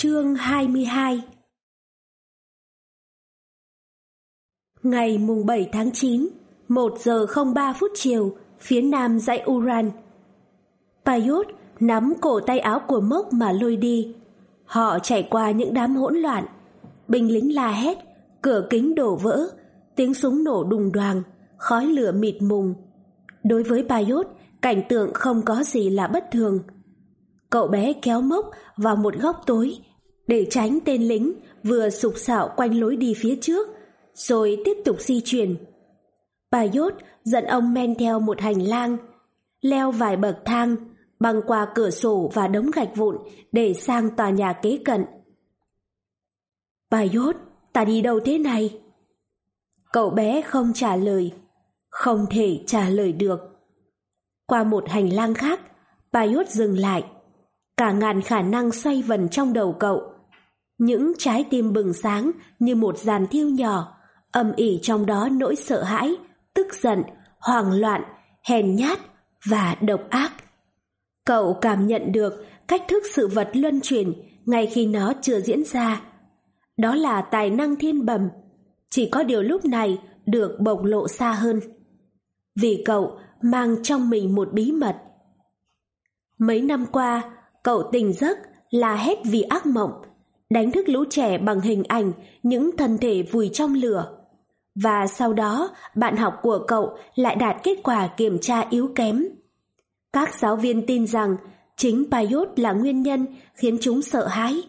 Chương 22 Ngày mùng 7 tháng 9, 1 giờ 03 phút chiều, phía nam dãy Uran. Payot nắm cổ tay áo của Mốc mà lôi đi. Họ chạy qua những đám hỗn loạn. Binh lính la hét, cửa kính đổ vỡ, tiếng súng nổ đùng đoàng, khói lửa mịt mùng. Đối với Payot, cảnh tượng không có gì là bất thường. Cậu bé kéo Mốc vào một góc tối để tránh tên lính vừa sục sạo quanh lối đi phía trước, rồi tiếp tục di chuyển. Payot dẫn ông men theo một hành lang, leo vài bậc thang, băng qua cửa sổ và đống gạch vụn để sang tòa nhà kế cận. Payot, ta đi đâu thế này? Cậu bé không trả lời, không thể trả lời được. Qua một hành lang khác, Payot dừng lại. Cả ngàn khả năng xoay vần trong đầu cậu. Những trái tim bừng sáng như một dàn thiêu nhỏ, âm ỉ trong đó nỗi sợ hãi, tức giận, hoảng loạn, hèn nhát và độc ác. Cậu cảm nhận được cách thức sự vật luân chuyển ngay khi nó chưa diễn ra. Đó là tài năng thiên bẩm, chỉ có điều lúc này được bộc lộ xa hơn. Vì cậu mang trong mình một bí mật. Mấy năm qua, cậu tỉnh giấc là hết vì ác mộng, đánh thức lũ trẻ bằng hình ảnh những thân thể vùi trong lửa. Và sau đó, bạn học của cậu lại đạt kết quả kiểm tra yếu kém. Các giáo viên tin rằng chính Paiốt là nguyên nhân khiến chúng sợ hãi.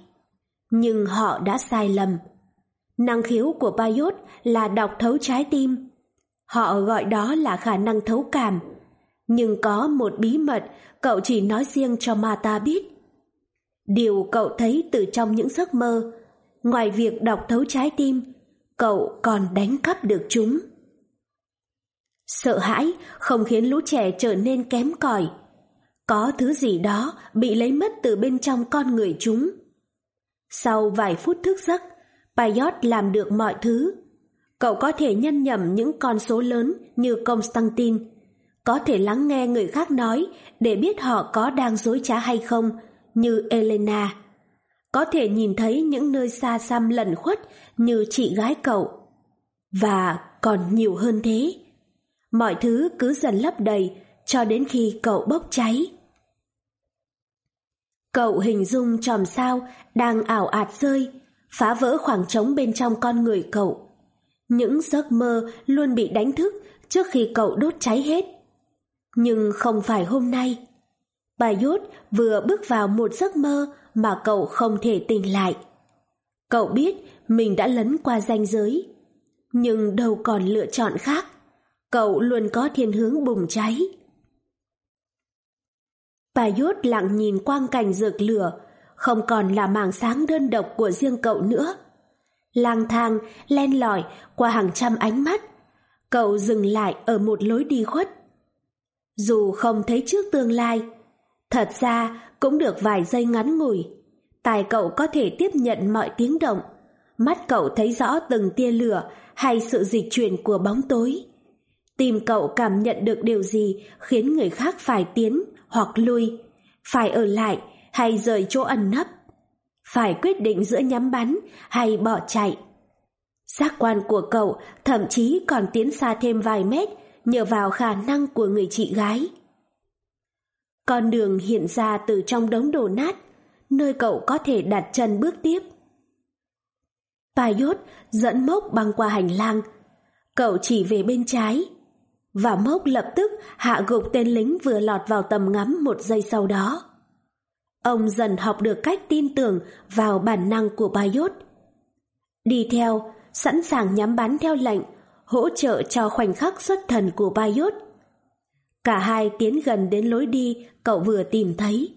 Nhưng họ đã sai lầm. Năng khiếu của Paiốt là đọc thấu trái tim. Họ gọi đó là khả năng thấu cảm. Nhưng có một bí mật cậu chỉ nói riêng cho Mata biết. Điều cậu thấy từ trong những giấc mơ, ngoài việc đọc thấu trái tim, cậu còn đánh cắp được chúng. Sợ hãi không khiến lũ trẻ trở nên kém cỏi. Có thứ gì đó bị lấy mất từ bên trong con người chúng. Sau vài phút thức giấc, Payot làm được mọi thứ. Cậu có thể nhân nhầm những con số lớn như Constantine, có thể lắng nghe người khác nói để biết họ có đang dối trá hay không, như Elena. Có thể nhìn thấy những nơi xa xăm lẩn khuất như chị gái cậu. Và còn nhiều hơn thế. Mọi thứ cứ dần lấp đầy cho đến khi cậu bốc cháy. Cậu hình dung chòm sao đang ảo ạt rơi, phá vỡ khoảng trống bên trong con người cậu. Những giấc mơ luôn bị đánh thức trước khi cậu đốt cháy hết. Nhưng không phải hôm nay. Bà Yốt vừa bước vào một giấc mơ mà cậu không thể tỉnh lại. Cậu biết mình đã lấn qua ranh giới, nhưng đâu còn lựa chọn khác. Cậu luôn có thiên hướng bùng cháy. Bà Yốt lặng nhìn quang cảnh rực lửa, không còn là mảng sáng đơn độc của riêng cậu nữa. Lang thang, len lỏi qua hàng trăm ánh mắt, cậu dừng lại ở một lối đi khuất. Dù không thấy trước tương lai, thật ra cũng được vài giây ngắn ngủi. Tài cậu có thể tiếp nhận mọi tiếng động, mắt cậu thấy rõ từng tia lửa hay sự dịch chuyển của bóng tối. Tìm cậu cảm nhận được điều gì khiến người khác phải tiến hoặc lui, phải ở lại hay rời chỗ ẩn nấp, phải quyết định giữa nhắm bắn hay bỏ chạy. Giác quan của cậu thậm chí còn tiến xa thêm vài mét nhờ vào khả năng của người chị gái. Con đường hiện ra từ trong đống đổ nát, nơi cậu có thể đặt chân bước tiếp. Paiốt dẫn Mốc băng qua hành lang. Cậu chỉ về bên trái. Và Mốc lập tức hạ gục tên lính vừa lọt vào tầm ngắm một giây sau đó. Ông dần học được cách tin tưởng vào bản năng của Paiốt. Đi theo, sẵn sàng nhắm bắn theo lệnh, hỗ trợ cho khoảnh khắc xuất thần của Paiốt. Cả hai tiến gần đến lối đi cậu vừa tìm thấy.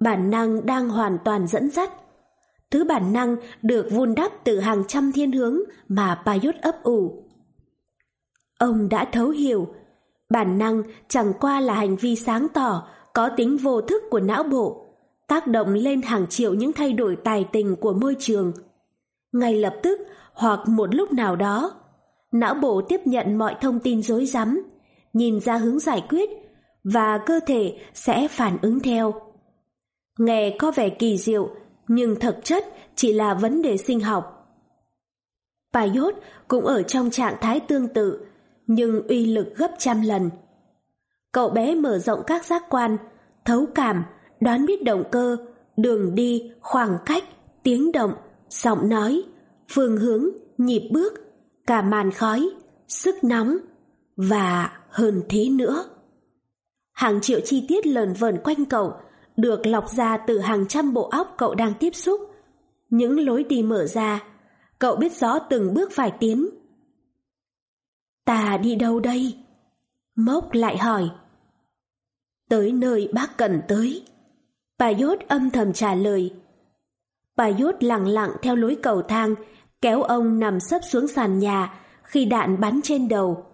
Bản năng đang hoàn toàn dẫn dắt. Thứ bản năng được vun đắp từ hàng trăm thiên hướng mà Paiốt ấp ủ. Ông đã thấu hiểu, bản năng chẳng qua là hành vi sáng tỏ, có tính vô thức của não bộ, tác động lên hàng triệu những thay đổi tài tình của môi trường. Ngay lập tức hoặc một lúc nào đó, não bộ tiếp nhận mọi thông tin rối rắm, nhìn ra hướng giải quyết và cơ thể sẽ phản ứng theo. Nghe có vẻ kỳ diệu, nhưng thực chất chỉ là vấn đề sinh học. Paiốt cũng ở trong trạng thái tương tự, nhưng uy lực gấp trăm lần. Cậu bé mở rộng các giác quan, thấu cảm, đoán biết động cơ, đường đi, khoảng cách, tiếng động, giọng nói, phương hướng, nhịp bước, cả màn khói, sức nóng và hơn thế nữa. Hàng triệu chi tiết lờn vờn quanh cậu được lọc ra từ hàng trăm bộ óc cậu đang tiếp xúc. Những lối đi mở ra, cậu biết rõ từng bước phải tiến. Ta đi đâu đây? Mốc lại hỏi. Tới nơi bác cần tới. Bà Yốt âm thầm trả lời. Bà Yốt lặng lặng theo lối cầu thang, kéo ông nằm sấp xuống sàn nhà khi đạn bắn trên đầu.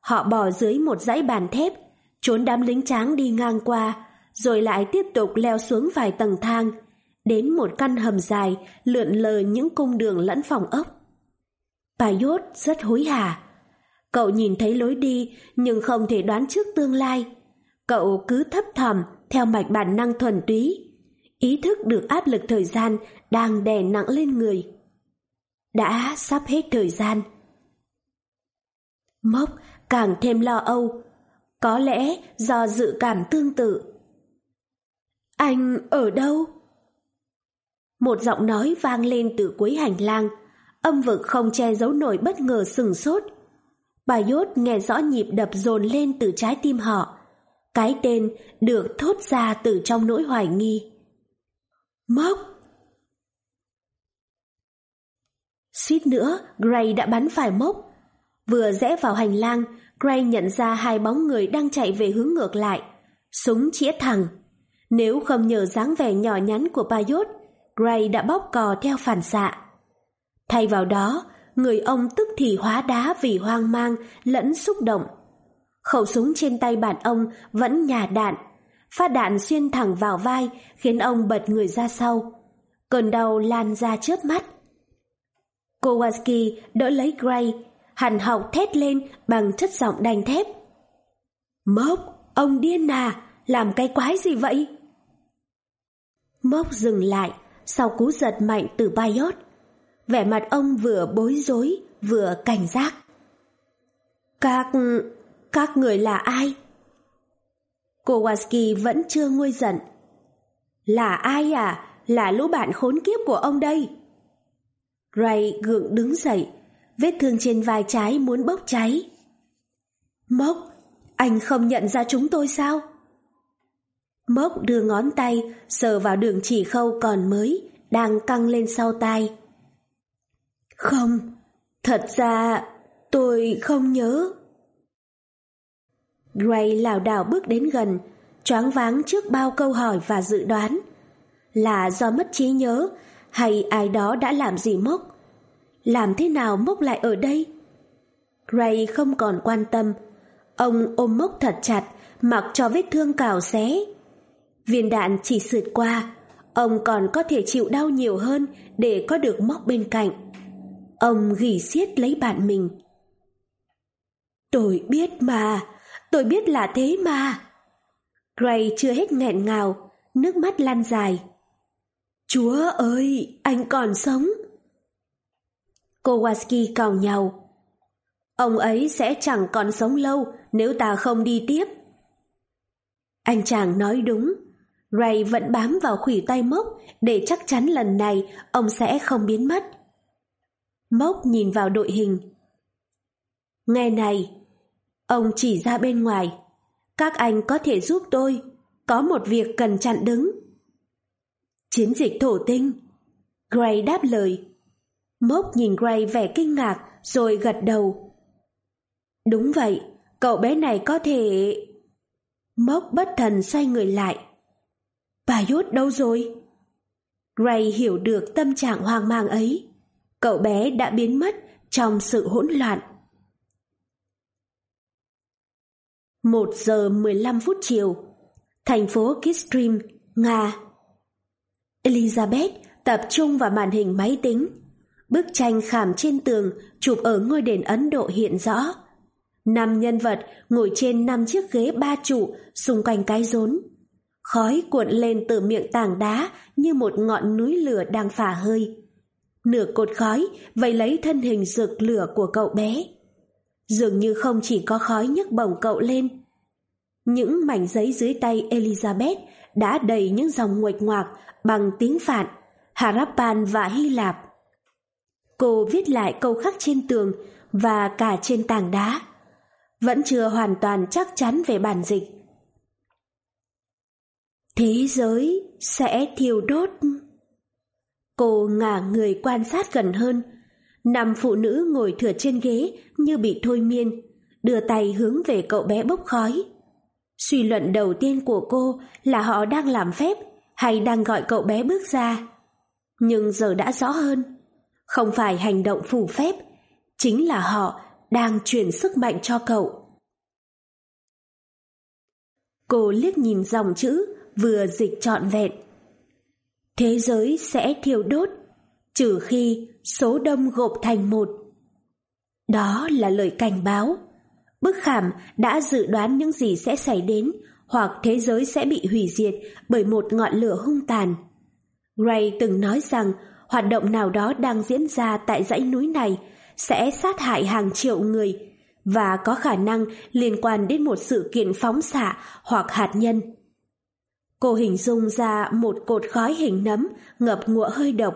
Họ bỏ dưới một dãy bàn thép, trốn đám lính tráng đi ngang qua, rồi lại tiếp tục leo xuống vài tầng thang, đến một căn hầm dài lượn lờ những cung đường lẫn phòng ốc. Paiốt rất hối hả. Cậu nhìn thấy lối đi nhưng không thể đoán trước tương lai. Cậu cứ thấp thầm theo mạch bản năng thuần túy, ý thức được áp lực thời gian đang đè nặng lên người. Đã sắp hết thời gian. Mốc càng thêm lo âu, có lẽ do dự cảm tương tự. Anh ở đâu? Một giọng nói vang lên từ cuối hành lang, âm vực không che giấu nổi bất ngờ sừng sốt. Bà Yốt nghe rõ nhịp đập dồn lên từ trái tim họ. Cái tên được thốt ra từ trong nỗi hoài nghi. Mốc! Suýt nữa, Gray đã bắn phải mốc. Vừa rẽ vào hành lang, Gray nhận ra hai bóng người đang chạy về hướng ngược lại. Súng chĩa thẳng. Nếu không nhờ dáng vẻ nhỏ nhắn của Bayot, Gray đã bóp cò theo phản xạ. Thay vào đó, người ông tức thì hóa đá vì hoang mang lẫn xúc động. Khẩu súng trên tay bạn ông vẫn nhả đạn, phát đạn xuyên thẳng vào vai khiến ông bật người ra sau. Cơn đau lan ra trước mắt. Kowalski đỡ lấy Gray, hằn học thét lên bằng chất giọng đanh thép. Mốc, ông điên à, làm cái quái gì vậy? Mốc dừng lại sau cú giật mạnh từ Bayot. Vẻ mặt ông vừa bối rối vừa cảnh giác. Các... các người là ai? Kowalski vẫn chưa nguôi giận. Là ai à? Là lũ bạn khốn kiếp của ông đây. Ray gượng đứng dậy, vết thương trên vai trái muốn bốc cháy. Mốc, anh không nhận ra chúng tôi sao? Mốc đưa ngón tay sờ vào đường chỉ khâu còn mới đang căng lên sau tai. Không, thật ra tôi không nhớ. Gray lảo đảo bước đến gần, choáng váng trước bao câu hỏi và dự đoán. Là do mất trí nhớ hay ai đó đã làm gì Mốc? Làm thế nào Mốc lại ở đây? Gray không còn quan tâm. Ông ôm Mốc thật chặt, mặc cho vết thương cào xé. Viên đạn chỉ sượt qua, ông còn có thể chịu đau nhiều hơn để có được Mốc bên cạnh. Ông gỉ xiết lấy bạn mình. Tôi biết mà, tôi biết là thế mà. Gray chưa hết nghẹn ngào, nước mắt lan dài. Chúa ơi, anh còn sống. Kowalski cào nhau. Ông ấy sẽ chẳng còn sống lâu nếu ta không đi tiếp. Anh chàng nói đúng. Ray vẫn bám vào khủy tay Mốc để chắc chắn lần này ông sẽ không biến mất. Mốc nhìn vào đội hình. Nghe này, ông chỉ ra bên ngoài. Các anh có thể giúp tôi, có một việc cần chặn đứng. Chiến dịch thổ tinh. Gray đáp lời. Mốc nhìn Gray vẻ kinh ngạc rồi gật đầu. Đúng vậy, cậu bé này có thể... Mốc bất thần xoay người lại. Bà Yốt đâu rồi? Gray hiểu được tâm trạng hoang mang ấy. Cậu bé đã biến mất trong sự hỗn loạn. Một giờ 15 phút chiều, thành phố Kistrim, Nga. Elizabeth tập trung vào màn hình máy tính. Bức tranh khảm trên tường chụp ở ngôi đền Ấn Độ hiện rõ. Năm nhân vật ngồi trên năm chiếc ghế ba trụ xung quanh cái rốn. khói cuộn lên từ miệng tảng đá như một ngọn núi lửa đang phả hơi. Nửa cột khói vây lấy thân hình rực lửa của cậu bé. Dường như không chỉ có khói nhấc bổng cậu lên. Những mảnh giấy dưới tay Elizabeth đã đầy những dòng nguệch ngoạc bằng tiếng Phạn, Harappan và Hy Lạp. Cô viết lại câu khắc trên tường và cả trên tảng đá. Vẫn chưa hoàn toàn chắc chắn về bản dịch. Thế giới sẽ thiêu đốt. Cô ngả người quan sát gần hơn. nằm phụ nữ ngồi thừa trên ghế như bị thôi miên, đưa tay hướng về cậu bé bốc khói. Suy luận đầu tiên của cô là họ đang làm phép hay đang gọi cậu bé bước ra. Nhưng giờ đã rõ hơn, không phải hành động phù phép, chính là họ đang truyền sức mạnh cho cậu. Cô liếc nhìn dòng chữ vừa dịch trọn vẹn. Thế giới sẽ thiêu đốt, trừ khi số đông gộp thành một. Đó là lời cảnh báo. Bức khảm đã dự đoán những gì sẽ xảy đến hoặc thế giới sẽ bị hủy diệt bởi một ngọn lửa hung tàn. Ray từng nói rằng hoạt động nào đó đang diễn ra tại dãy núi này sẽ sát hại hàng triệu người và có khả năng liên quan đến một sự kiện phóng xạ hoặc hạt nhân. Cô hình dung ra một cột khói hình nấm ngập ngụa hơi độc,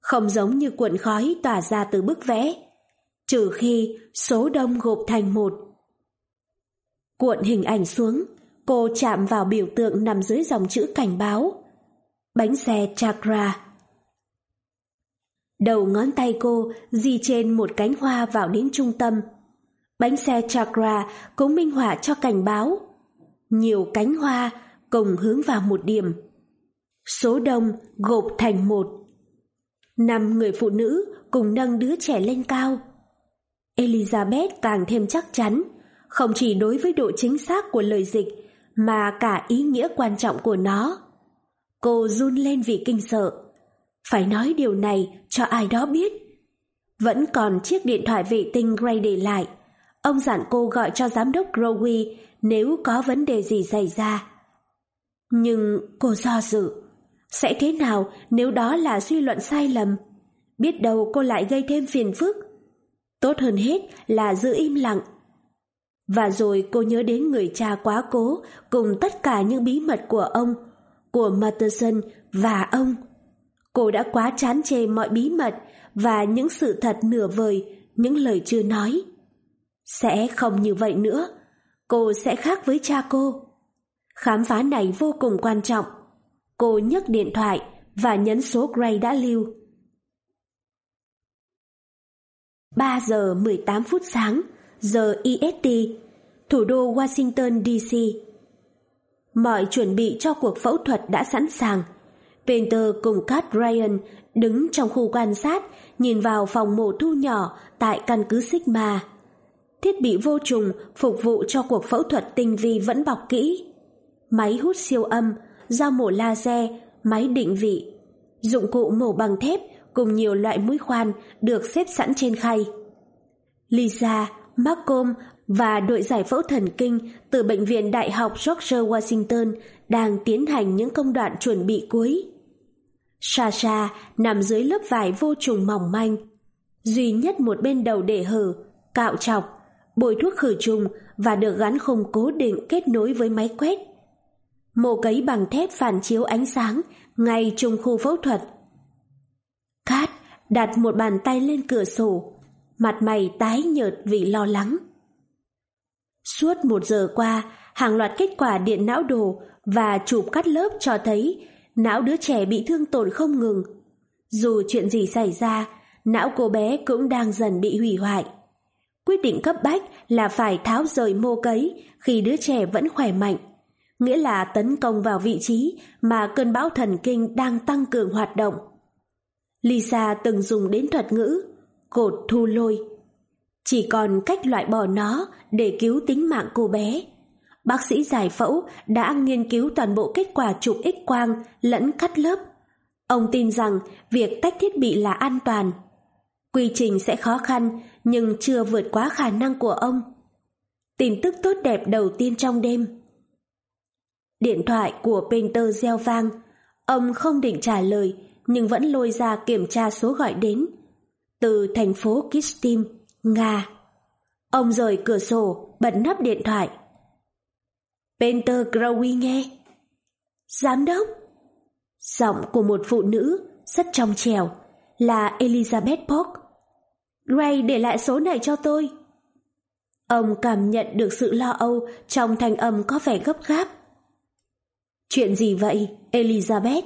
không giống như cuộn khói tỏa ra từ bức vẽ, trừ khi số đông gộp thành một. Cuộn hình ảnh xuống, cô chạm vào biểu tượng nằm dưới dòng chữ cảnh báo. Bánh xe chakra. Đầu ngón tay cô di trên một cánh hoa vào đến trung tâm. Bánh xe chakra cũng minh họa cho cảnh báo. Nhiều cánh hoa cùng hướng vào một điểm. Số đông gộp thành một. Năm người phụ nữ cùng nâng đứa trẻ lên cao. Elizabeth càng thêm chắc chắn, không chỉ đối với độ chính xác của lời dịch, mà cả ý nghĩa quan trọng của nó. Cô run lên vì kinh sợ. Phải nói điều này cho ai đó biết. Vẫn còn chiếc điện thoại vệ tinh Gray để lại. Ông dặn cô gọi cho giám đốc Growy nếu có vấn đề gì xảy ra. Nhưng cô do dự. Sẽ thế nào nếu đó là suy luận sai lầm? Biết đâu cô lại gây thêm phiền phức. Tốt hơn hết là giữ im lặng. Và rồi cô nhớ đến người cha quá cố cùng tất cả những bí mật của ông, của Matterson và ông. Cô đã quá chán chê mọi bí mật và những sự thật nửa vời, những lời chưa nói. Sẽ không như vậy nữa. Cô sẽ khác với cha cô. Khám phá này vô cùng quan trọng. Cô nhấc điện thoại và nhấn số Gray đã lưu. 3 giờ 18 phút sáng, giờ EST, thủ đô Washington DC. Mọi chuẩn bị cho cuộc phẫu thuật đã sẵn sàng. Painter cùng Cat Ryan đứng trong khu quan sát, nhìn vào phòng mổ thu nhỏ tại căn cứ Sigma. Thiết bị vô trùng phục vụ cho cuộc phẫu thuật tinh vi vẫn bọc kỹ máy hút siêu âm, dao mổ laser, máy định vị, dụng cụ mổ bằng thép cùng nhiều loại mũi khoan được xếp sẵn trên khay. Lisa, Malcolm và đội giải phẫu thần kinh từ Bệnh viện Đại học George Washington đang tiến hành những công đoạn chuẩn bị cuối. Sasha nằm dưới lớp vải vô trùng mỏng manh. Duy nhất một bên đầu để hở, cạo chọc, bôi thuốc khử trùng và được gắn khung cố định kết nối với máy quét mổ cấy bằng thép phản chiếu ánh sáng ngay trong khu phẫu thuật. Kat đặt một bàn tay lên cửa sổ, mặt mày tái nhợt vì lo lắng. Suốt một giờ qua, hàng loạt kết quả điện não đồ và chụp cắt lớp cho thấy não đứa trẻ bị thương tổn không ngừng. Dù chuyện gì xảy ra, não cô bé cũng đang dần bị hủy hoại. Quyết định cấp bách là phải tháo rời mô cấy khi đứa trẻ vẫn khỏe mạnh nghĩa là tấn công vào vị trí mà cơn bão thần kinh đang tăng cường hoạt động. Lisa từng dùng đến thuật ngữ cột thu lôi. Chỉ còn cách loại bỏ nó để cứu tính mạng cô bé. Bác sĩ giải phẫu đã nghiên cứu toàn bộ kết quả chụp x-quang lẫn cắt lớp. Ông tin rằng việc tách thiết bị là an toàn. Quy trình sẽ khó khăn nhưng chưa vượt quá khả năng của ông. Tin tức tốt đẹp đầu tiên trong đêm Điện thoại của Painter reo vang. Ông không định trả lời, nhưng vẫn lôi ra kiểm tra số gọi đến. Từ thành phố Kistim, Nga. Ông rời cửa sổ, bật nắp điện thoại. Penter Crowley nghe. Giám đốc. Giọng của một phụ nữ, rất trong trèo, là Elizabeth Polk. Gray để lại số này cho tôi. Ông cảm nhận được sự lo âu trong thanh âm có vẻ gấp gáp. Chuyện gì vậy, Elizabeth?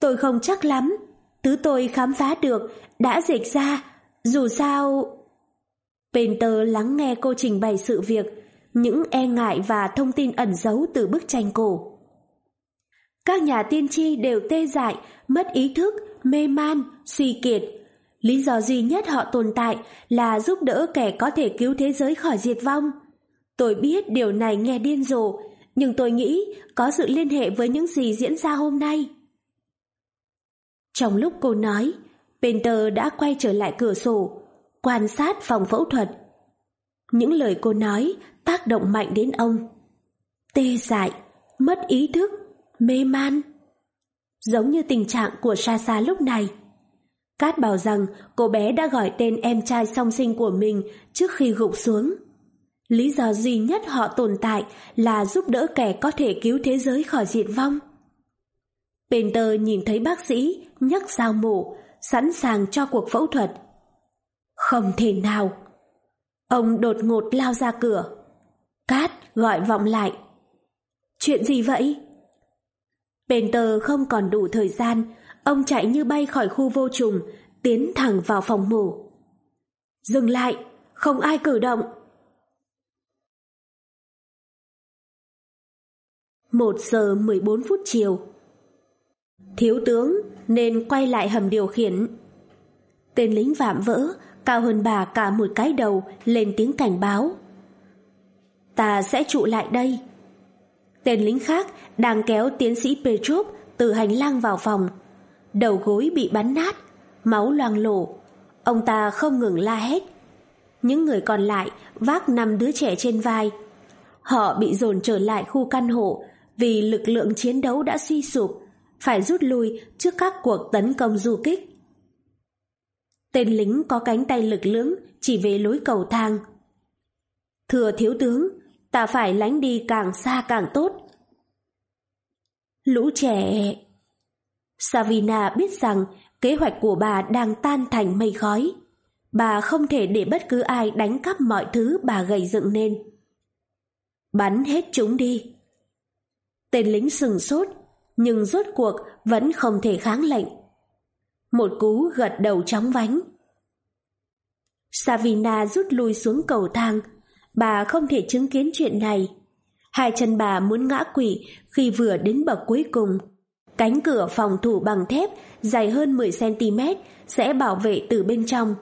Tôi không chắc lắm. Thứ tôi khám phá được đã dịch ra. Dù sao... Penter lắng nghe cô trình bày sự việc, những e ngại và thông tin ẩn giấu từ bức tranh cổ. Các nhà tiên tri đều tê dại, mất ý thức, mê man, suy kiệt. Lý do duy nhất họ tồn tại là giúp đỡ kẻ có thể cứu thế giới khỏi diệt vong. Tôi biết điều này nghe điên rồ, nhưng tôi nghĩ có sự liên hệ với những gì diễn ra hôm nay. Trong lúc cô nói, Penter đã quay trở lại cửa sổ, quan sát phòng phẫu thuật. Những lời cô nói tác động mạnh đến ông. Tê dại, mất ý thức, mê man. Giống như tình trạng của Sasa lúc này. Cát bảo rằng cô bé đã gọi tên em trai song sinh của mình trước khi gục xuống. Lý do duy nhất họ tồn tại là giúp đỡ kẻ có thể cứu thế giới khỏi diệt vong. Painter nhìn thấy bác sĩ nhấc dao mổ, sẵn sàng cho cuộc phẫu thuật. Không thể nào. Ông đột ngột lao ra cửa. Cát gọi vọng lại. Chuyện gì vậy? Painter không còn đủ thời gian, ông chạy như bay khỏi khu vô trùng, tiến thẳng vào phòng mổ. Dừng lại, không ai cử động. Một giờ mười bốn phút chiều. Thiếu tướng nên quay lại hầm điều khiển. Tên lính vạm vỡ, cao hơn bà cả một cái đầu, lên tiếng cảnh báo. Ta sẽ trụ lại đây. Tên lính khác đang kéo tiến sĩ Petrov từ hành lang vào phòng. Đầu gối bị bắn nát, máu loang lổ. Ông ta không ngừng la hét. Những người còn lại vác năm đứa trẻ trên vai. Họ bị dồn trở lại khu căn hộ vì lực lượng chiến đấu đã suy sụp, phải rút lui trước các cuộc tấn công du kích. Tên lính có cánh tay lực lưỡng chỉ về lối cầu thang. Thưa thiếu tướng, ta phải lánh đi càng xa càng tốt. Lũ trẻ... Savina biết rằng kế hoạch của bà đang tan thành mây khói. Bà không thể để bất cứ ai đánh cắp mọi thứ bà gầy dựng nên. Bắn hết chúng đi. Tên lính sừng sốt, nhưng rốt cuộc vẫn không thể kháng lệnh. Một cú gật đầu chóng vánh. Savina rút lui xuống cầu thang. Bà không thể chứng kiến chuyện này. Hai chân bà muốn ngã quỵ khi vừa đến bậc cuối cùng. Cánh cửa phòng thủ bằng thép dài hơn 10cm sẽ bảo vệ từ bên trong.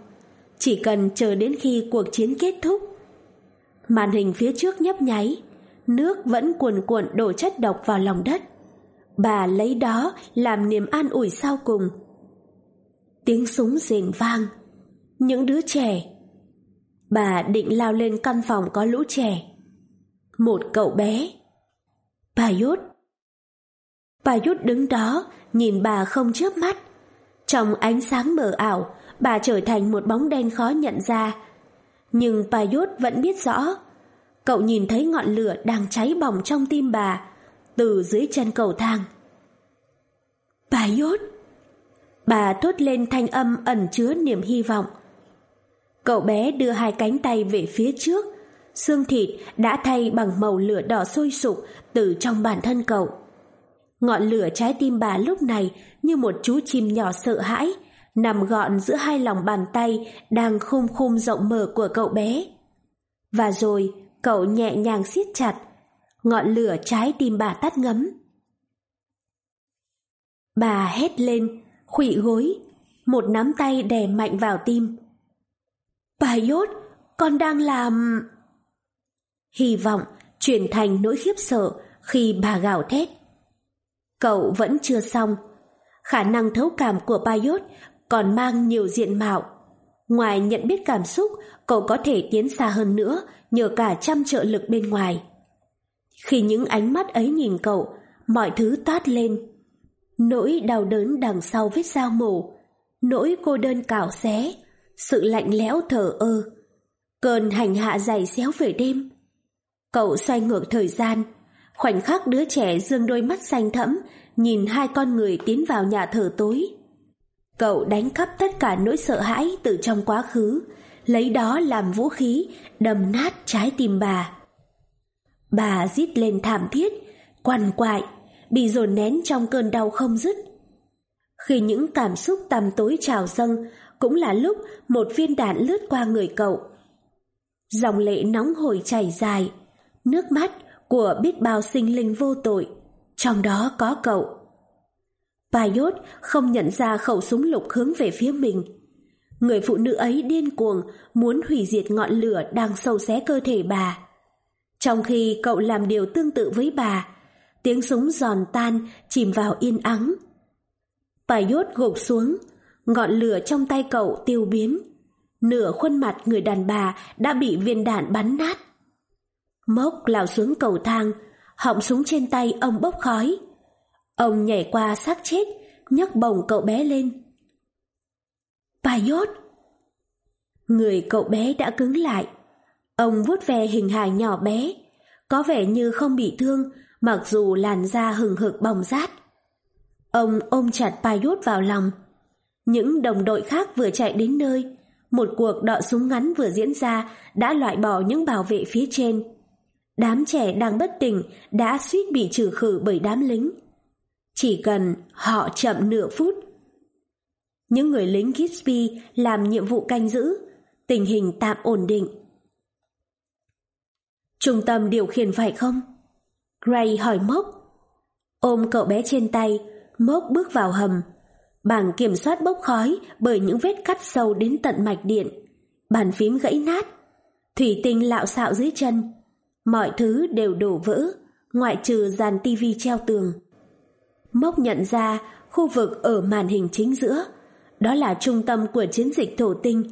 Chỉ cần chờ đến khi cuộc chiến kết thúc. Màn hình phía trước nhấp nháy, nước vẫn cuồn cuộn đổ chất độc vào lòng đất. Bà lấy đó làm niềm an ủi sau cùng. Tiếng súng rền vang. Những đứa trẻ. Bà định lao lên căn phòng có lũ trẻ. Một cậu bé. Bà Yốt. Bà Yốt đứng đó, nhìn bà không chớp mắt. Trong ánh sáng mờ ảo, bà trở thành một bóng đen khó nhận ra. Nhưng bà Yốt vẫn biết rõ Cậu nhìn thấy ngọn lửa đang cháy bỏng trong tim bà, từ dưới chân cầu thang. Bà Yốt! Bà thốt lên thanh âm ẩn chứa niềm hy vọng. Cậu bé đưa hai cánh tay về phía trước, xương thịt đã thay bằng màu lửa đỏ sôi sục từ trong bản thân cậu. Ngọn lửa trái tim bà lúc này như một chú chim nhỏ sợ hãi, nằm gọn giữa hai lòng bàn tay đang khum khum rộng mở của cậu bé. Và rồi, Cậu nhẹ nhàng siết chặt, ngọn lửa trái tim bà tắt ngấm. Bà hét lên, khụy gối, một nắm tay đè mạnh vào tim. Bà Yốt, con đang làm... Hy vọng chuyển thành nỗi khiếp sợ khi bà gào thét. Cậu vẫn chưa xong. Khả năng thấu cảm của Bayot còn mang nhiều diện mạo. Ngoài nhận biết cảm xúc, cậu có thể tiến xa hơn nữa nhờ cả trăm trợ lực bên ngoài. Khi những ánh mắt ấy nhìn cậu, mọi thứ toát lên. Nỗi đau đớn đằng sau vết dao mổ, nỗi cô đơn cào xé, sự lạnh lẽo thở ơ, cơn hành hạ dày xéo về đêm. Cậu xoay ngược thời gian, khoảnh khắc đứa trẻ dương đôi mắt xanh thẫm, nhìn hai con người tiến vào nhà thờ tối. Cậu đánh cắp tất cả nỗi sợ hãi từ trong quá khứ, lấy đó làm vũ khí, đầm nát trái tim bà. Bà rít lên thảm thiết, quằn quại, bị dồn nén trong cơn đau không dứt. Khi những cảm xúc tăm tối trào dâng, cũng là lúc một viên đạn lướt qua người cậu. Dòng lệ nóng hổi chảy dài, nước mắt của biết bao sinh linh vô tội, trong đó có cậu. Paiốt không nhận ra khẩu súng lục hướng về phía mình. Người phụ nữ ấy điên cuồng muốn hủy diệt ngọn lửa đang sâu xé cơ thể bà. Trong khi cậu làm điều tương tự với bà, tiếng súng giòn tan chìm vào yên ắng. Paiốt gục xuống, ngọn lửa trong tay cậu tiêu biến. Nửa khuôn mặt người đàn bà đã bị viên đạn bắn nát. Mốc lao xuống cầu thang, họng súng trên tay ông bốc khói. Ông nhảy qua xác chết, nhấc bổng cậu bé lên. Paiốt! Người cậu bé đã cứng lại. Ông vuốt ve hình hài nhỏ bé, có vẻ như không bị thương, mặc dù làn da hừng hực bỏng rát. Ông ôm chặt Paiốt vào lòng. Những đồng đội khác vừa chạy đến nơi, một cuộc đọ súng ngắn vừa diễn ra đã loại bỏ những bảo vệ phía trên. Đám trẻ đang bất tỉnh đã suýt bị trừ khử bởi đám lính. Chỉ cần họ chậm nửa phút. Những người lính Gitsby làm nhiệm vụ canh giữ, tình hình tạm ổn định. Trung tâm điều khiển phải không? Gray hỏi Mốc. Ôm cậu bé trên tay, Mốc bước vào hầm. Bảng kiểm soát bốc khói bởi những vết cắt sâu đến tận mạch điện. Bàn phím gãy nát. Thủy tinh lạo xạo dưới chân. Mọi thứ đều đổ vỡ, ngoại trừ dàn tivi treo tường. Mốc nhận ra khu vực ở màn hình chính giữa, đó là trung tâm của chiến dịch thổ tinh.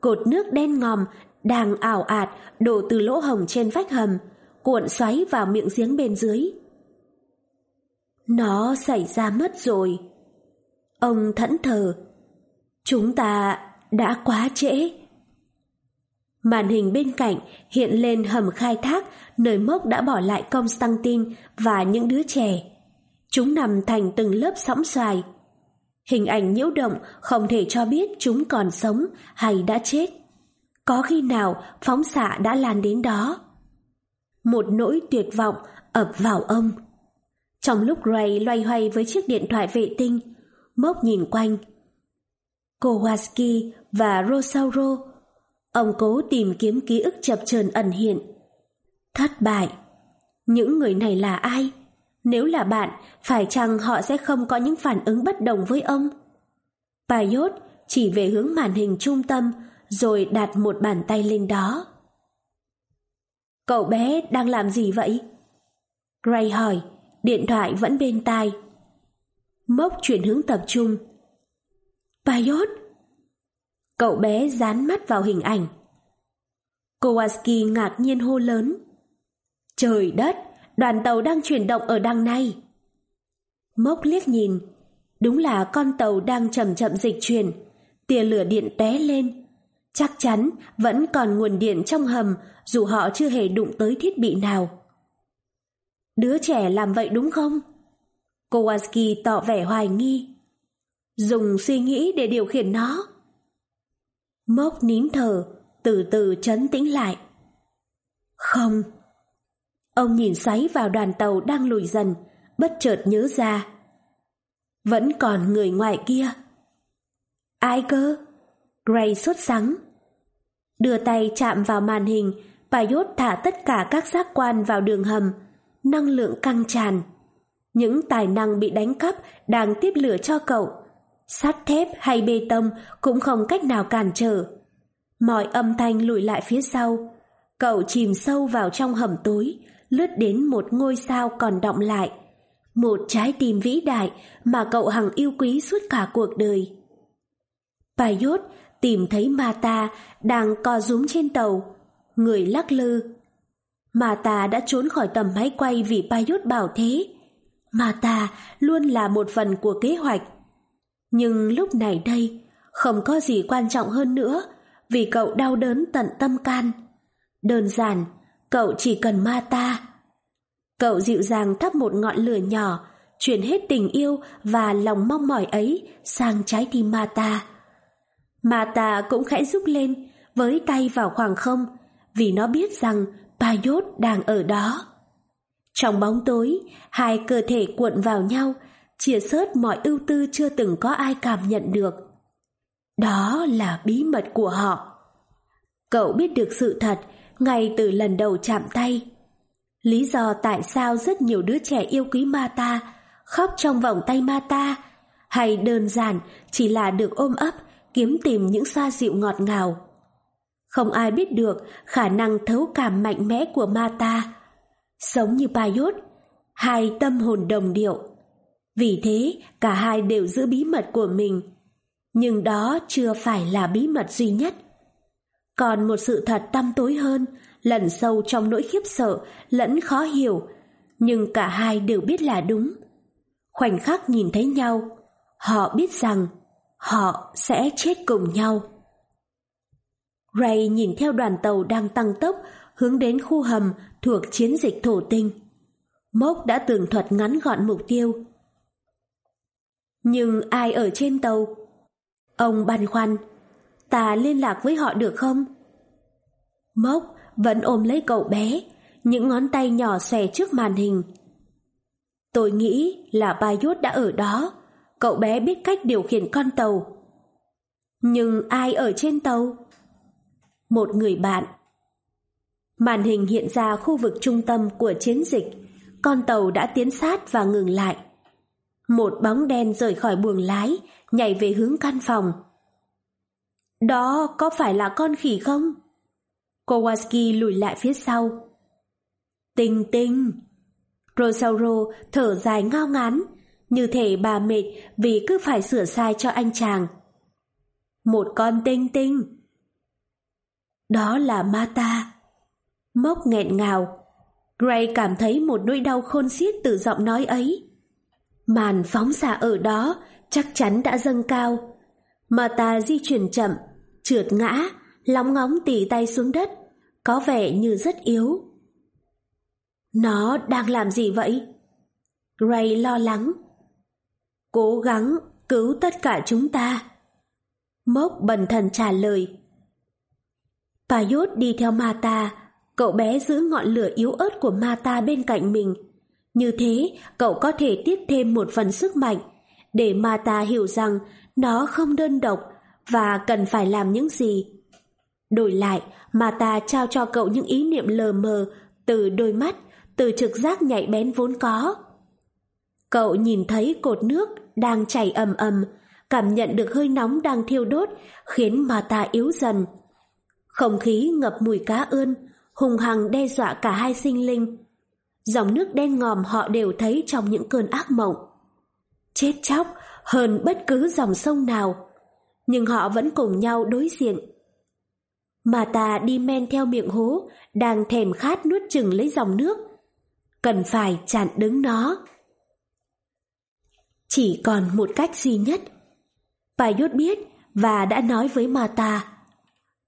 Cột nước đen ngòm đang ảo ạt đổ từ lỗ hồng trên vách hầm, cuộn xoáy vào miệng giếng bên dưới. Nó xảy ra mất rồi. Ông thẫn thờ. Chúng ta đã quá trễ. Màn hình bên cạnh hiện lên hầm khai thác nơi mốc đã bỏ lại Constantine và những đứa trẻ. Chúng nằm thành từng lớp sóng xoài. Hình ảnh nhiễu động không thể cho biết chúng còn sống hay đã chết. Có khi nào phóng xạ đã lan đến đó? Một nỗi tuyệt vọng ập vào ông. Trong lúc Ray loay hoay với chiếc điện thoại vệ tinh, Mốc nhìn quanh. Kowalski và Rosauro Ông cố tìm kiếm ký ức chập chờn ẩn hiện. Thất bại. Những người này là ai? Nếu là bạn, phải chăng họ sẽ không có những phản ứng bất đồng với ông? Paiốt chỉ về hướng màn hình trung tâm rồi đặt một bàn tay lên đó. Cậu bé đang làm gì vậy? Gray hỏi, điện thoại vẫn bên tai. Mốc chuyển hướng tập trung. Paiot! Cậu bé dán mắt vào hình ảnh. Kowalski ngạc nhiên hô lớn. Trời đất, đoàn tàu đang chuyển động ở đằng này. Mốc liếc nhìn, đúng là con tàu đang chậm chậm dịch chuyển, tia lửa điện té lên. Chắc chắn vẫn còn nguồn điện trong hầm dù họ chưa hề đụng tới thiết bị nào. Đứa trẻ làm vậy đúng không? Kowalski tỏ vẻ hoài nghi. Dùng suy nghĩ để điều khiển nó. Mốc nín thở, từ từ chấn tĩnh lại. Không. Ông nhìn xoáy vào đoàn tàu đang lùi dần, bất chợt nhớ ra. Vẫn còn người ngoài kia. Ai cơ? Gray sốt sắng. Đưa tay chạm vào màn hình, Paiốt thả tất cả các giác quan vào đường hầm, năng lượng căng tràn. Những tài năng bị đánh cắp đang tiếp lửa cho cậu sắt thép hay bê tông cũng không cách nào cản trở. Mọi âm thanh lùi lại phía sau. Cậu chìm sâu vào trong hầm tối, lướt đến một ngôi sao còn động lại. Một trái tim vĩ đại mà cậu hằng yêu quý suốt cả cuộc đời. Paiốt tìm thấy Mata đang co rúm trên tàu, người lắc lư. mata ta đã trốn khỏi tầm máy quay vì Payot bảo thế. mata ta luôn là một phần của kế hoạch. Nhưng lúc này đây, không có gì quan trọng hơn nữa vì cậu đau đớn tận tâm can. Đơn giản, cậu chỉ cần ma ta. Cậu dịu dàng thắp một ngọn lửa nhỏ, chuyển hết tình yêu và lòng mong mỏi ấy sang trái tim ma mà ta cũng khẽ rúc lên, với tay vào khoảng không, vì nó biết rằng Payot đang ở đó. Trong bóng tối, hai cơ thể cuộn vào nhau, chia sớt mọi ưu tư chưa từng có ai cảm nhận được. Đó là bí mật của họ. Cậu biết được sự thật ngay từ lần đầu chạm tay. Lý do tại sao rất nhiều đứa trẻ yêu quý Mata, khóc trong vòng tay Mata, hay đơn giản chỉ là được ôm ấp, kiếm tìm những xoa dịu ngọt ngào. Không ai biết được khả năng thấu cảm mạnh mẽ của Mata. Sống như Payot, hai tâm hồn đồng điệu. Vì thế, cả hai đều giữ bí mật của mình. Nhưng đó chưa phải là bí mật duy nhất. Còn một sự thật tăm tối hơn, lẩn sâu trong nỗi khiếp sợ, lẫn khó hiểu, nhưng cả hai đều biết là đúng. Khoảnh khắc nhìn thấy nhau, họ biết rằng họ sẽ chết cùng nhau. Ray nhìn theo đoàn tàu đang tăng tốc hướng đến khu hầm thuộc chiến dịch thổ tinh. Mốc đã tường thuật ngắn gọn mục tiêu. Nhưng ai ở trên tàu? Ông băn khoăn, ta liên lạc với họ được không? Mốc vẫn ôm lấy cậu bé, những ngón tay nhỏ xòe trước màn hình. Tôi nghĩ là Bayot đã ở đó, cậu bé biết cách điều khiển con tàu. Nhưng ai ở trên tàu? Một người bạn. Màn hình hiện ra khu vực trung tâm của chiến dịch, con tàu đã tiến sát và ngừng lại. Một bóng đen rời khỏi buồng lái, nhảy về hướng căn phòng. Đó có phải là con khỉ không? Kowalski lùi lại phía sau. Tinh tinh! Rosauro thở dài ngao ngán, như thể bà mệt vì cứ phải sửa sai cho anh chàng. Một con tinh tinh! Đó là Mata. Mốc nghẹn ngào. Gray cảm thấy một nỗi đau khôn xiết từ giọng nói ấy. Màn phóng xạ ở đó chắc chắn đã dâng cao. Mata di chuyển chậm, trượt ngã, lóng ngóng tỉ tay xuống đất, có vẻ như rất yếu. Nó đang làm gì vậy? Gray lo lắng. Cố gắng cứu tất cả chúng ta. Mốc bần thần trả lời. Payot đi theo Mata, cậu bé giữ ngọn lửa yếu ớt của Mata bên cạnh mình. Như thế, cậu có thể tiếp thêm một phần sức mạnh, để Mata hiểu rằng nó không đơn độc và cần phải làm những gì. Đổi lại, mata trao cho cậu những ý niệm lờ mờ từ đôi mắt, từ trực giác nhạy bén vốn có. Cậu nhìn thấy cột nước đang chảy ầm ầm, cảm nhận được hơi nóng đang thiêu đốt, khiến mà ta yếu dần. Không khí ngập mùi cá ươn, hùng hằng đe dọa cả hai sinh linh. Dòng nước đen ngòm họ đều thấy trong những cơn ác mộng. Chết chóc hơn bất cứ dòng sông nào, nhưng họ vẫn cùng nhau đối diện mà ta đi men theo miệng hố, đang thèm khát nuốt chừng lấy dòng nước. Cần phải chặn đứng nó. Chỉ còn một cách duy nhất. Paiốt biết và đã nói với Mata.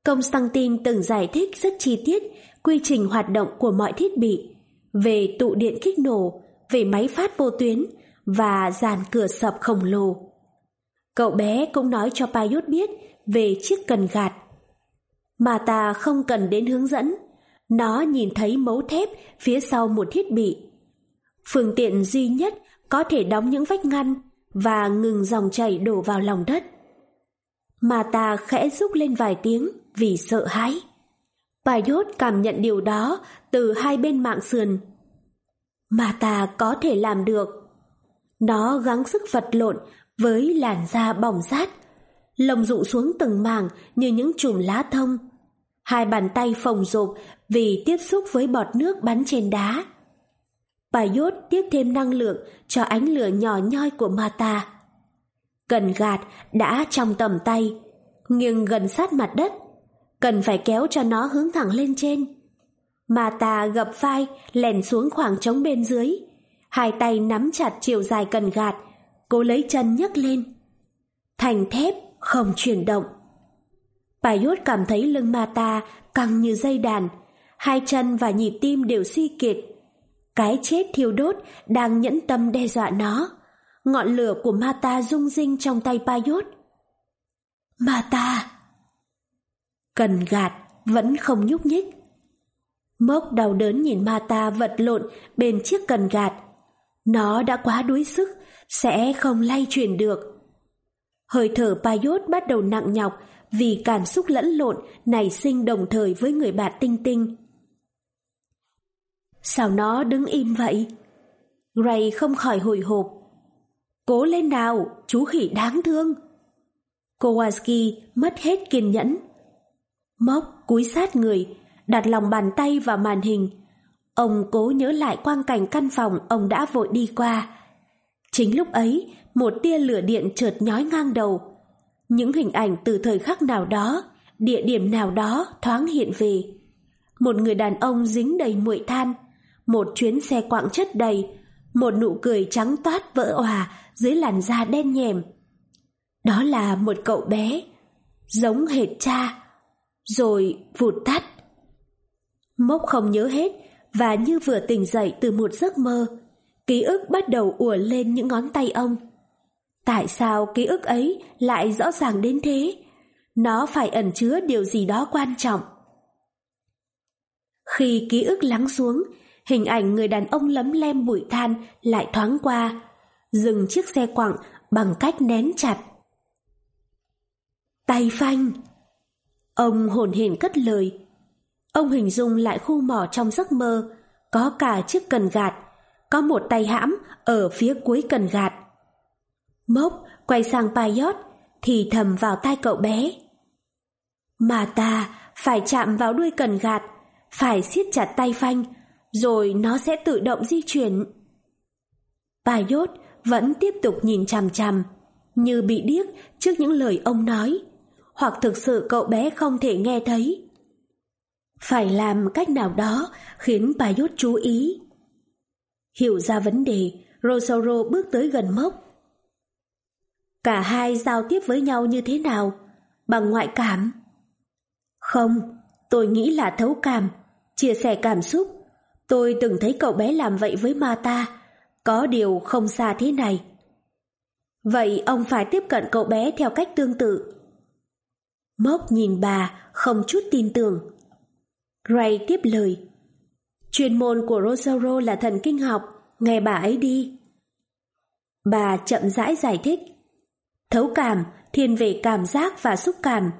Constantine từng giải thích rất chi tiết quy trình hoạt động của mọi thiết bị, về tụ điện kích nổ, về máy phát vô tuyến và dàn cửa sập khổng lồ. Cậu bé cũng nói cho Paiốt biết về chiếc cần gạt Mata không cần đến hướng dẫn. Nó nhìn thấy mấu thép phía sau một thiết bị. Phương tiện duy nhất có thể đóng những vách ngăn và ngừng dòng chảy đổ vào lòng đất. Mà ta khẽ rúc lên vài tiếng vì sợ hãi. Paiốt cảm nhận điều đó từ hai bên mạng sườn. Mà ta có thể làm được. Nó gắng sức vật lộn với làn da bỏng rát, lồng rụ xuống từng mảng như những chùm lá thông hai bàn tay phồng rộp vì tiếp xúc với bọt nước bắn trên đá. Paiốt tiếp thêm năng lượng cho ánh lửa nhỏ nhoi của Mata. Cần gạt đã trong tầm tay, nghiêng gần sát mặt đất, cần phải kéo cho nó hướng thẳng lên trên. Mata ta gập vai, lèn xuống khoảng trống bên dưới. Hai tay nắm chặt chiều dài cần gạt, cố lấy chân nhấc lên. Thành thép, không chuyển động. Paiốt cảm thấy lưng ma ta căng như dây đàn, hai chân và nhịp tim đều suy kiệt. Cái chết thiêu đốt đang nhẫn tâm đe dọa nó. Ngọn lửa của mata rung rinh trong tay Paiốt. mata! Cần gạt, vẫn không nhúc nhích. Mốc đau đớn nhìn mata vật lộn bên chiếc cần gạt. Nó đã quá đuối sức, sẽ không lay chuyển được. Hơi thở Paiốt bắt đầu nặng nhọc vì cảm xúc lẫn lộn nảy sinh đồng thời với người bạn tinh tinh. Sao nó đứng im vậy? Gray không khỏi hồi hộp. Cố lên nào, chú khỉ đáng thương. Kowalski mất hết kiên nhẫn. móc cúi sát người, đặt lòng bàn tay vào màn hình. Ông cố nhớ lại quang cảnh căn phòng ông đã vội đi qua. Chính lúc ấy, một tia lửa điện chợt nhói ngang đầu. Những hình ảnh từ thời khắc nào đó, địa điểm nào đó thoáng hiện về. Một người đàn ông dính đầy muội than, một chuyến xe quạng chất đầy, một nụ cười trắng toát vỡ òa dưới làn da đen nhèm. Đó là một cậu bé, giống hệt cha, rồi vụt tắt. Mốc không nhớ hết và như vừa tỉnh dậy từ một giấc mơ, ký ức bắt đầu ùa lên những ngón tay ông. Tại sao ký ức ấy lại rõ ràng đến thế? Nó phải ẩn chứa điều gì đó quan trọng. Khi ký ức lắng xuống, hình ảnh người đàn ông lấm lem bụi than lại thoáng qua, dừng chiếc xe quặng bằng cách nén chặt. Tay phanh! Ông hồn hển cất lời. Ông hình dung lại khu mỏ trong giấc mơ, có cả chiếc cần gạt, có một tay hãm ở phía cuối cần gạt. Mốc quay sang Paiot thì thầm vào tai cậu bé. Mà ta phải chạm vào đuôi cần gạt, phải siết chặt tay phanh, rồi nó sẽ tự động di chuyển. Paiốt vẫn tiếp tục nhìn chằm chằm, như bị điếc trước những lời ông nói, hoặc thực sự cậu bé không thể nghe thấy. Phải làm cách nào đó khiến Paiốt chú ý. Hiểu ra vấn đề, Rosoro bước tới gần mốc. Cả hai giao tiếp với nhau như thế nào? Bằng ngoại cảm? Không, tôi nghĩ là thấu cảm, chia sẻ cảm xúc. Tôi từng thấy cậu bé làm vậy với ma ta, có điều không xa thế này. Vậy ông phải tiếp cận cậu bé theo cách tương tự. Mốc nhìn bà, không chút tin tưởng. Ray tiếp lời. Chuyên môn của Rosaro là thần kinh học, nghe bà ấy đi. Bà chậm rãi giải thích. Thấu cảm thiên về cảm giác và xúc cảm.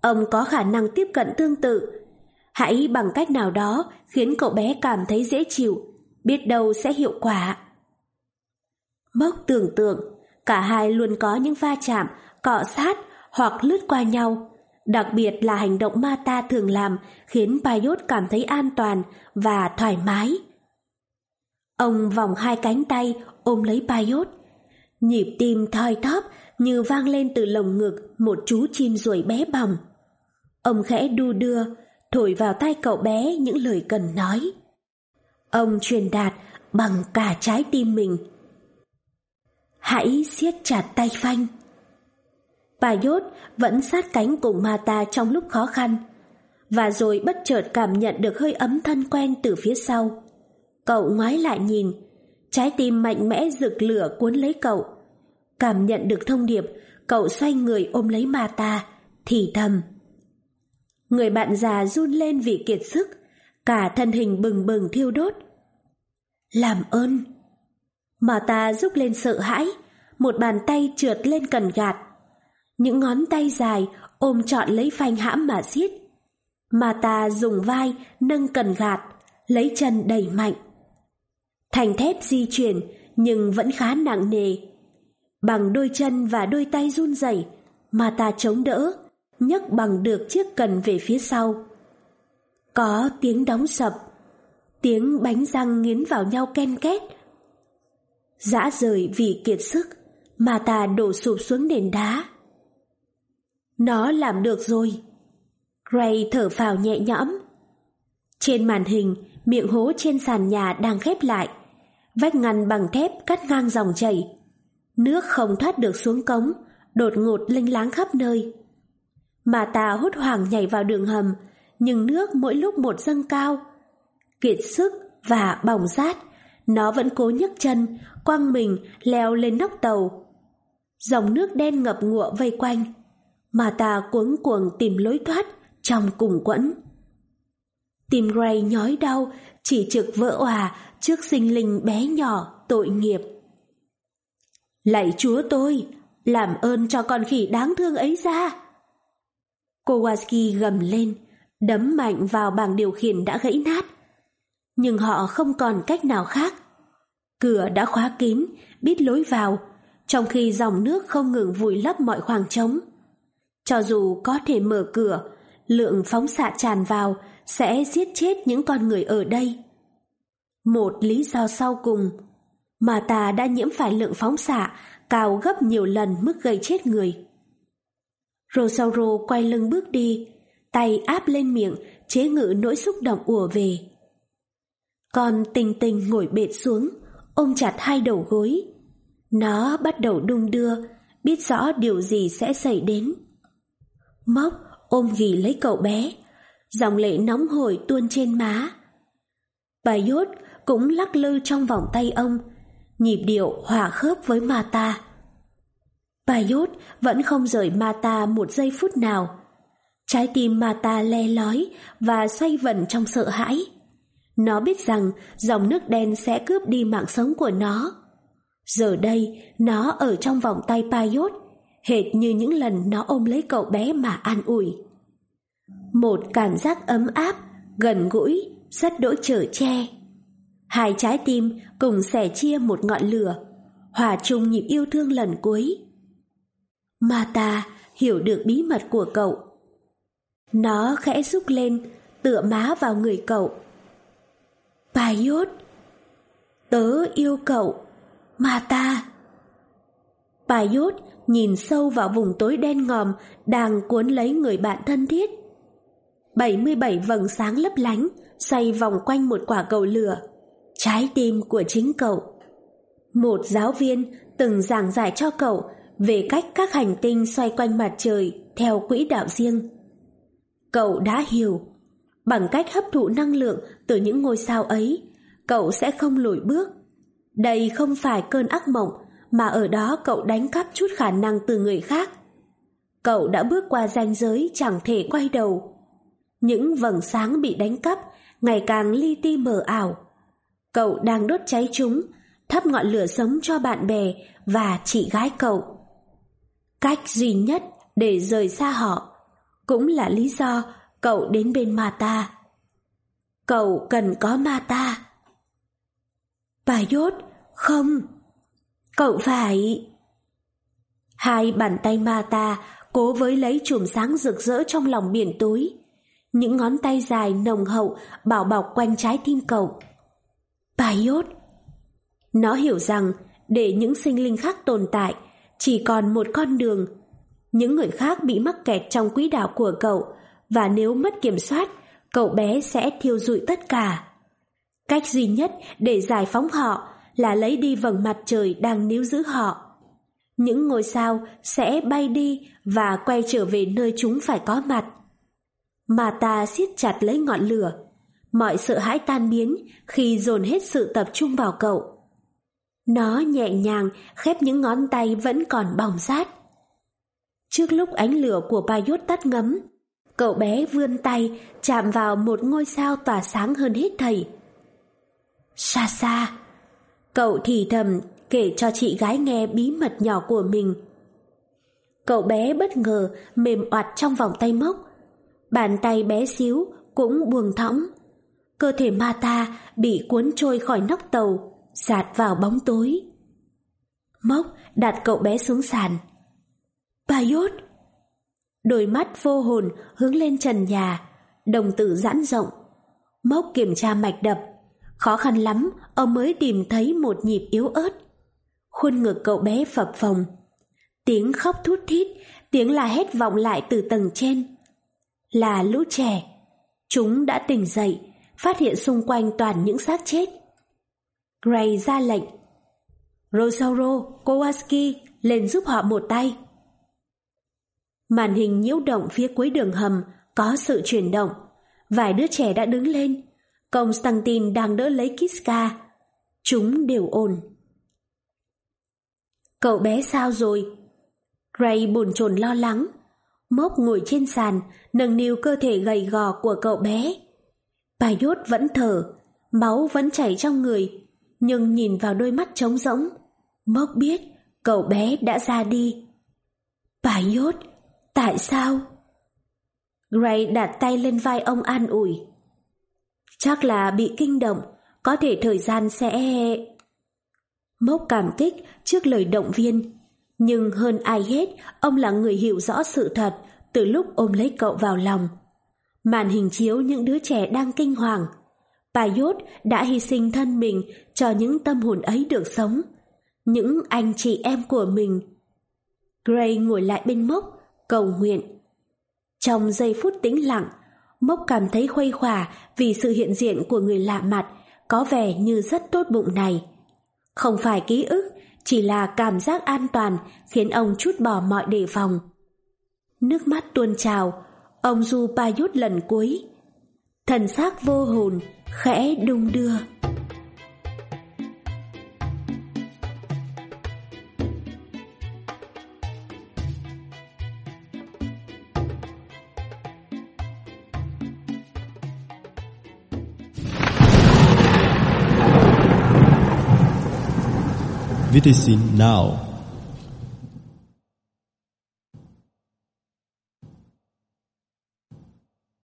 Ông có khả năng tiếp cận tương tự. Hãy bằng cách nào đó khiến cậu bé cảm thấy dễ chịu, biết đâu sẽ hiệu quả. Mốc tưởng tượng, cả hai luôn có những va chạm, cọ sát hoặc lướt qua nhau. Đặc biệt là hành động ma ta thường làm khiến Paiốt cảm thấy an toàn và thoải mái. Ông vòng hai cánh tay ôm lấy Paiốt. Nhịp tim thoi thóp như vang lên từ lồng ngực một chú chim ruồi bé bỏng. Ông khẽ đu đưa, thổi vào tai cậu bé những lời cần nói. Ông truyền đạt bằng cả trái tim mình. Hãy siết chặt tay phanh. Bà Yốt vẫn sát cánh cùng Mata trong lúc khó khăn, và rồi bất chợt cảm nhận được hơi ấm thân quen từ phía sau. Cậu ngoái lại nhìn, trái tim mạnh mẽ rực lửa cuốn lấy cậu. Cảm nhận được thông điệp, cậu xoay người ôm lấy Mata, thì thầm. Người bạn già run lên vì kiệt sức, cả thân hình bừng bừng thiêu đốt. Làm ơn! mà ta rúc lên sợ hãi, một bàn tay trượt lên cần gạt. Những ngón tay dài ôm trọn lấy phanh hãm mà xiết. Mà ta dùng vai nâng cần gạt, lấy chân đẩy mạnh. Thành thép di chuyển nhưng vẫn khá nặng nề. Bằng đôi chân và đôi tay run rẩy, mà ta chống đỡ, nhấc bằng được chiếc cần về phía sau. Có tiếng đóng sập, tiếng bánh răng nghiến vào nhau ken két. Dã rời vì kiệt sức, mà ta đổ sụp xuống nền đá. Nó làm được rồi. Gray thở phào nhẹ nhõm. Trên màn hình, miệng hố trên sàn nhà đang khép lại. Vách ngăn bằng thép cắt ngang dòng chảy. Nước không thoát được xuống cống, đột ngột linh láng khắp nơi. Mà ta hốt hoảng nhảy vào đường hầm, nhưng nước mỗi lúc một dâng cao. Kiệt sức và bỏng rát, nó vẫn cố nhấc chân, quăng mình leo lên nóc tàu. Dòng nước đen ngập ngụa vây quanh, mà ta cuống cuồng tìm lối thoát trong cùng quẫn. Tim Gray nhói đau, chỉ trực vỡ òa trước sinh linh bé nhỏ tội nghiệp. Lạy chúa tôi, làm ơn cho con khỉ đáng thương ấy ra. Kowalski gầm lên, đấm mạnh vào bảng điều khiển đã gãy nát. Nhưng họ không còn cách nào khác. Cửa đã khóa kín, biết lối vào, trong khi dòng nước không ngừng vùi lấp mọi khoảng trống. Cho dù có thể mở cửa, lượng phóng xạ tràn vào sẽ giết chết những con người ở đây. Một lý do sau cùng, mà ta đã nhiễm phải lượng phóng xạ cao gấp nhiều lần mức gây chết người. Rosauro quay lưng bước đi, tay áp lên miệng, chế ngự nỗi xúc động ùa về. Con tình tình ngồi bệt xuống, ôm chặt hai đầu gối. Nó bắt đầu đung đưa, biết rõ điều gì sẽ xảy đến. Móc ôm ghì lấy cậu bé, dòng lệ nóng hổi tuôn trên má. Bà Yốt cũng lắc lư trong vòng tay ông, nhịp điệu hòa khớp với ma ta. Paiốt vẫn không rời Mata một giây phút nào. Trái tim Mata le lói và xoay vần trong sợ hãi. Nó biết rằng dòng nước đen sẽ cướp đi mạng sống của nó. Giờ đây, nó ở trong vòng tay Payot, hệt như những lần nó ôm lấy cậu bé mà an ủi. Một cảm giác ấm áp, gần gũi, rất đỗi chở che. Hai trái tim cùng sẻ chia một ngọn lửa, hòa chung nhịp yêu thương lần cuối. Mà ta hiểu được bí mật của cậu. Nó khẽ rúc lên, tựa má vào người cậu. Paiốt, tớ yêu cậu, mà ta. Paiốt nhìn sâu vào vùng tối đen ngòm đang cuốn lấy người bạn thân thiết. 77 vầng sáng lấp lánh xoay vòng quanh một quả cầu lửa, trái tim của chính cậu. Một giáo viên từng giảng giải cho cậu về cách các hành tinh xoay quanh mặt trời theo quỹ đạo riêng. Cậu đã hiểu, bằng cách hấp thụ năng lượng từ những ngôi sao ấy, cậu sẽ không lùi bước. Đây không phải cơn ác mộng, mà ở đó cậu đánh cắp chút khả năng từ người khác. Cậu đã bước qua ranh giới chẳng thể quay đầu. Những vầng sáng bị đánh cắp ngày càng li ti mờ ảo. Cậu đang đốt cháy chúng, thắp ngọn lửa sống cho bạn bè và chị gái cậu. Cách duy nhất để rời xa họ cũng là lý do cậu đến bên Mata. Cậu cần có Mata. Bà Yốt, không. Cậu phải... Hai bàn tay Mata cố với lấy chùm sáng rực rỡ trong lòng biển tối. Những ngón tay dài nồng hậu bảo bọc quanh trái tim cậu. Bà Yốt. Nó hiểu rằng để những sinh linh khác tồn tại chỉ còn một con đường. Những người khác bị mắc kẹt trong quỹ đạo của cậu và nếu mất kiểm soát, cậu bé sẽ thiêu rụi tất cả. Cách duy nhất để giải phóng họ là lấy đi vầng mặt trời đang níu giữ họ. Những ngôi sao sẽ bay đi và quay trở về nơi chúng phải có mặt. Mà ta siết chặt lấy ngọn lửa. Mọi sợ hãi tan biến khi dồn hết sự tập trung vào cậu. Nó nhẹ nhàng khép những ngón tay vẫn còn bỏng rát. Trước lúc ánh lửa của Paiốt tắt ngấm, cậu bé vươn tay chạm vào một ngôi sao tỏa sáng hơn hết thầy. Xa xa, cậu thì thầm kể cho chị gái nghe bí mật nhỏ của mình. Cậu bé bất ngờ mềm oặt trong vòng tay mốc. Bàn tay bé xíu cũng buông thõng. Cơ thể ma ta bị cuốn trôi khỏi nóc tàu sạt vào bóng tối. Mốc đặt cậu bé xuống sàn. Bà Yốt! Đôi mắt vô hồn hướng lên trần nhà, đồng tử giãn rộng. Mốc kiểm tra mạch đập. Khó khăn lắm, ông mới tìm thấy một nhịp yếu ớt. Khuôn ngực cậu bé phập phồng. Tiếng khóc thút thít, tiếng la hét vọng lại từ tầng trên. Là lũ trẻ. Chúng đã tỉnh dậy, phát hiện xung quanh toàn những xác chết. Gray ra lệnh. Rosauro, Kowalski lên giúp họ một tay. Màn hình nhiễu động phía cuối đường hầm có sự chuyển động. Vài đứa trẻ đã đứng lên. Constantine đang đỡ lấy Kiska. Chúng đều ổn. Cậu bé sao rồi? Gray buồn chồn lo lắng. Mốc ngồi trên sàn, nâng niu cơ thể gầy gò của cậu bé. Bà Yốt vẫn thở, máu vẫn chảy trong người, nhưng nhìn vào đôi mắt trống rỗng. Mốc biết cậu bé đã ra đi. Bà Yốt, tại sao? Gray đặt tay lên vai ông an ủi. Chắc là bị kinh động, có thể thời gian sẽ... Mốc cảm kích trước lời động viên. Nhưng hơn ai hết, ông là người hiểu rõ sự thật từ lúc ôm lấy cậu vào lòng. Màn hình chiếu những đứa trẻ đang kinh hoàng. Paiốt đã hy sinh thân mình cho những tâm hồn ấy được sống. Những anh chị em của mình. Gray ngồi lại bên Mốc, cầu nguyện. Trong giây phút tĩnh lặng, Mốc cảm thấy khuây khỏa vì sự hiện diện của người lạ mặt có vẻ như rất tốt bụng này. Không phải ký ức, chỉ là cảm giác an toàn khiến ông chút bỏ mọi đề phòng. Nước mắt tuôn trào, ông du Paiốt lần cuối. Thần xác vô hồn, khẽ đung đưa. VTC Now